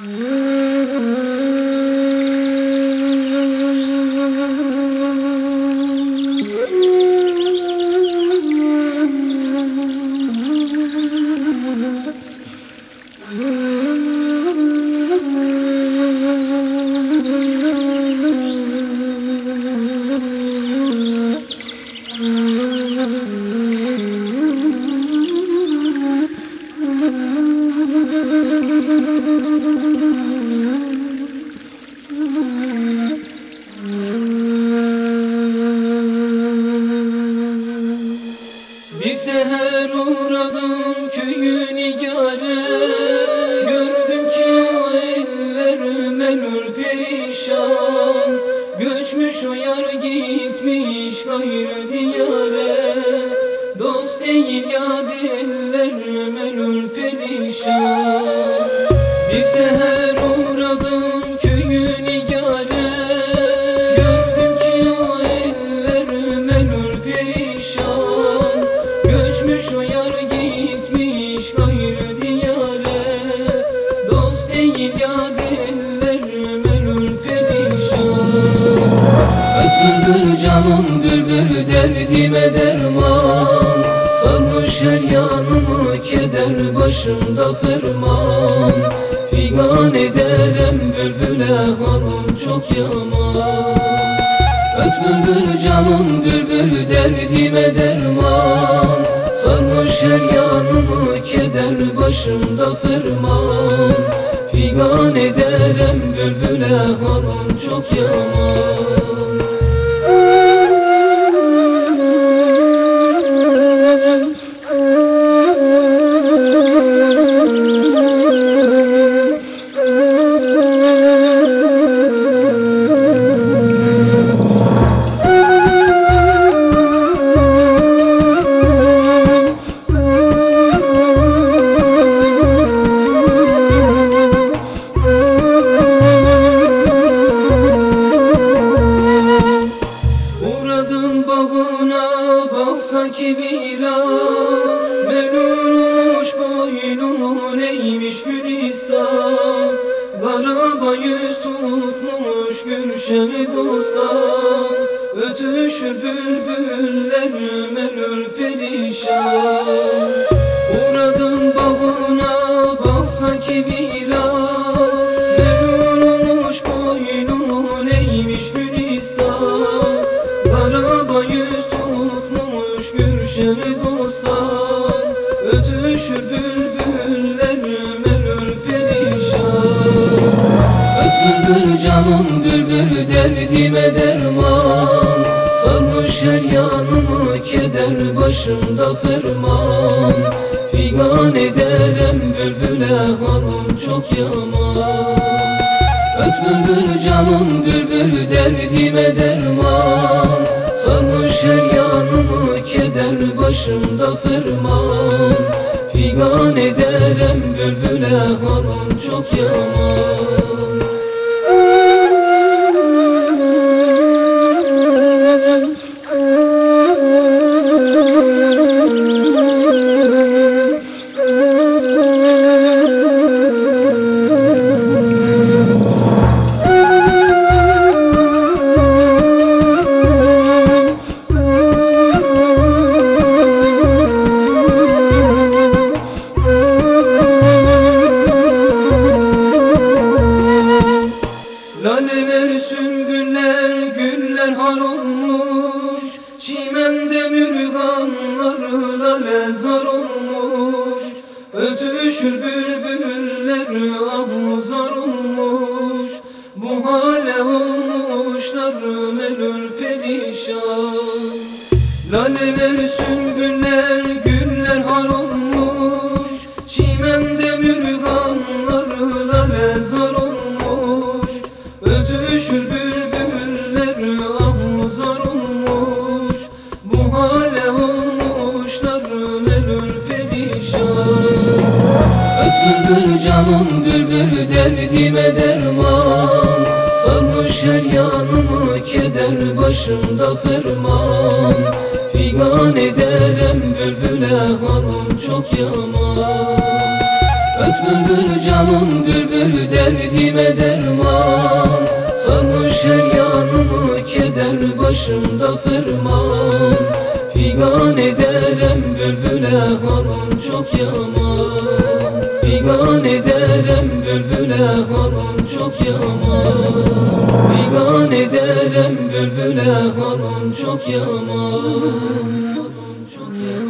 Mm-hmm. Bir seher uğradım köyün igare Gördüm ki o eller melul perişan. Göçmüş o yar gitmiş gayrı diyare Dost değil ya eller melul gitmiş gayrı Dost değil ya melul perişan. Öt canım bülbül derdime derman. Sarmış her yanımı keder başımda ferman. Figan ederim bülbüle halım çok yaman. Öt bülbül canım bülbül derdime derman Sarmış her yanımı keder başımda ferman. Figan ederim bülbüle halım çok yaman gülşeni bostan Ötüşür bülbüller melul perişan. Uğradım bağına baksa ki viran Melun olmuş boynun eğmiş gülistan. Garaba yüz tutmuş gülşeni bostan Ötüşür bülbüller bülbül canım bülbül derdime derman. Sarmış her yanımı keder başımda ferman. Figan ederim bülbüle halım çok yaman. Öt bülbül canım bülbül derdime derman. Sarmış her yanımı keder başımda ferman. Figan ederim bülbüle halım çok yaman lale zar olmuş Ötüşür bülbüller ahuzar olmuş. Bu hale olmuşlar melül perişan. Laleler, sümbüller, güller har olmuş. Çimende mürganlar lale zar olmuş. Ötüşür bülbüller Öt bülbül canım bülbül derdime derman. Sarmış her yanımı keder başımda ferman. Figan ederim bülbüle halım çok yaman. Öt bülbül canım bülbül derdime derman. Sarmış her yanımı keder başımda ferman. Figan ederem bülbüle halım çok yaman bülbüle halım çok yaman Figan ederem bülbüle halım çok yaman Halım çok yaman